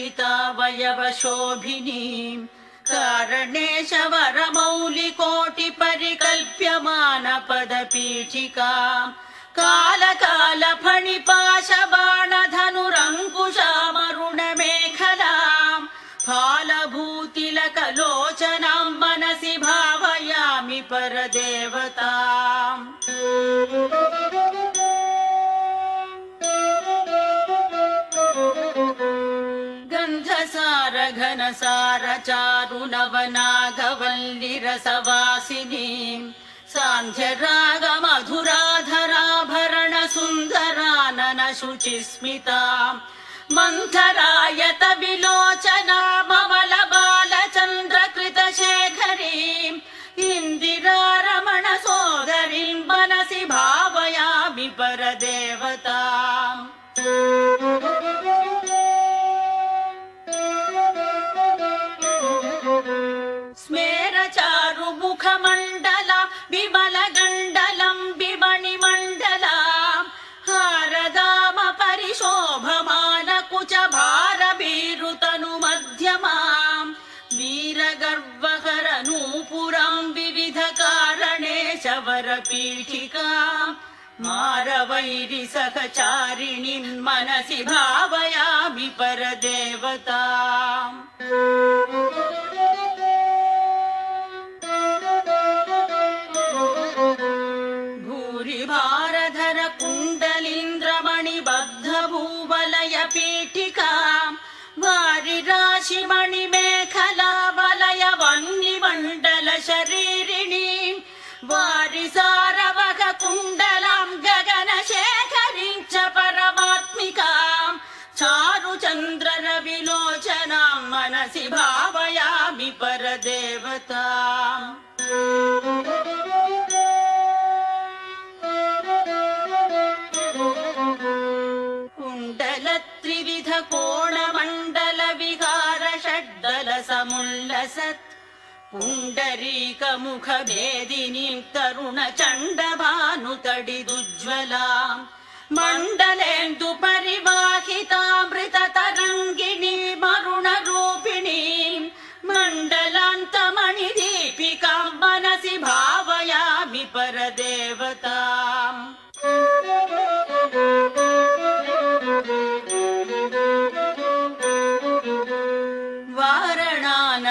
विभूषिता वयवशोभिनीम् कारणेश वरमौलिकोटि परिकल्प्यमान पदपीठिका काल काल फणिपाश बाणधनुरङ्कुशामरुण मेखलाम् फालभूतिलकलोचनाम् मनसि भावयामि परदेवताम् सुन्दरानन शुचिस्मिता मन्थरायत विलोचना ममल बालचन्द्र कृत शेखरीम् इन्दिरारमण सोदरीम् मनसि भावयामि परदेवताम् वरपीठिका मारवैरि सहचारिणीम् मनसि भावयामि परदेवता भूरि भारधर कुण्डलीन्द्रमणि बद्ध भूवलय पीठिका वारि राशि मणि मेखला वलय वह्निमण्डल शरीरिणी वारि सारवक कुण्डलाम् शेखरी च परमात्मिकाम् चारु चन्द्र रविलोचनाम् मनसि भावयामि परदेवताम्। कुण्डल त्रिविध कोणमण्डल विहार षड्दल समुल्लसत् पुण्डरीक मुख भेदिनीम् तरुण चण्ड भानुतडिदुज्ज्वलाम् मण्डलेन्दु परिवाहितामृत तरङ्गिणी मरुण रूपिणीम् मण्डलान्तमणि दीपिकाम् मनसि भावयामि परदेवताम्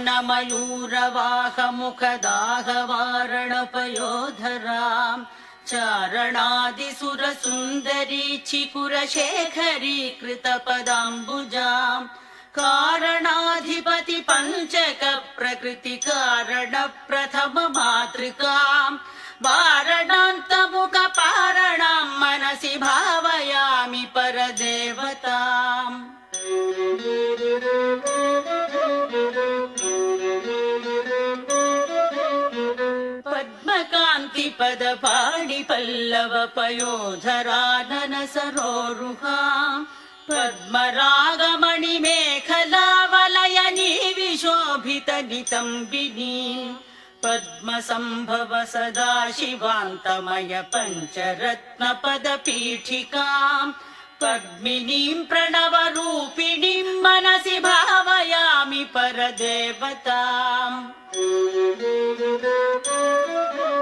वारणानन मयूरवाह मुखदाह वारणपयोधराम् चारणादिसुर सुन्दरी चिकुर शेखरी कृत पदाम्बुजाम् कारणाधिपति पञ्चक प्रकृति पद्मकान्ति पद पाणि पल्लव पयोधरानन सरोरुहा पद्मरागमणि मेखला वलयनी विशोभित नितम्बिनी। पद्म सम्भव सदा शिवान्तमय पञ्चरत्न पद पीठिकाम् रूपिणीम् मनसि भावयामि परदेवताम्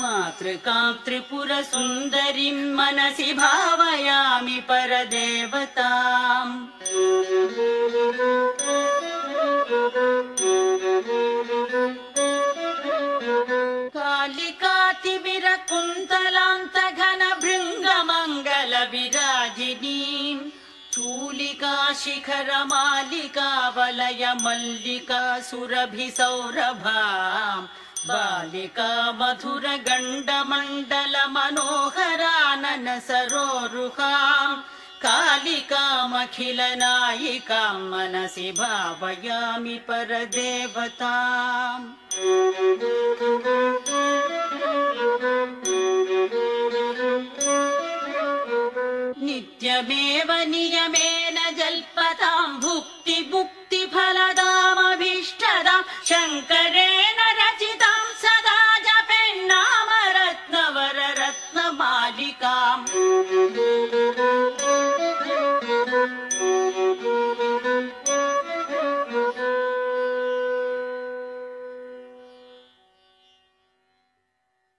वर्ण मङ्गल शरीरिणीम् आगमावयव शोभिनीमखिल देवसार कृत शेखरीम् मूलमन्त्र मण्डलाम् मुदित नाद बिन्दु नव यौवनाम् मातृकाम् त्रिपुर सुन्दरीम् मनसि भावयामि परदेवताम्। कालिकातिविर कुन्तलान्त घन भृङ्ग मङ्गल विराजिनीम् चूलिका शिखर मालिका वलय मल्लिका सुरभि सौरभा बालिका मधुर गण्ड सरोरुहाम् कालिकामखिल मनसि भावयामि परदेवताम्। नित्यमेव नियमेन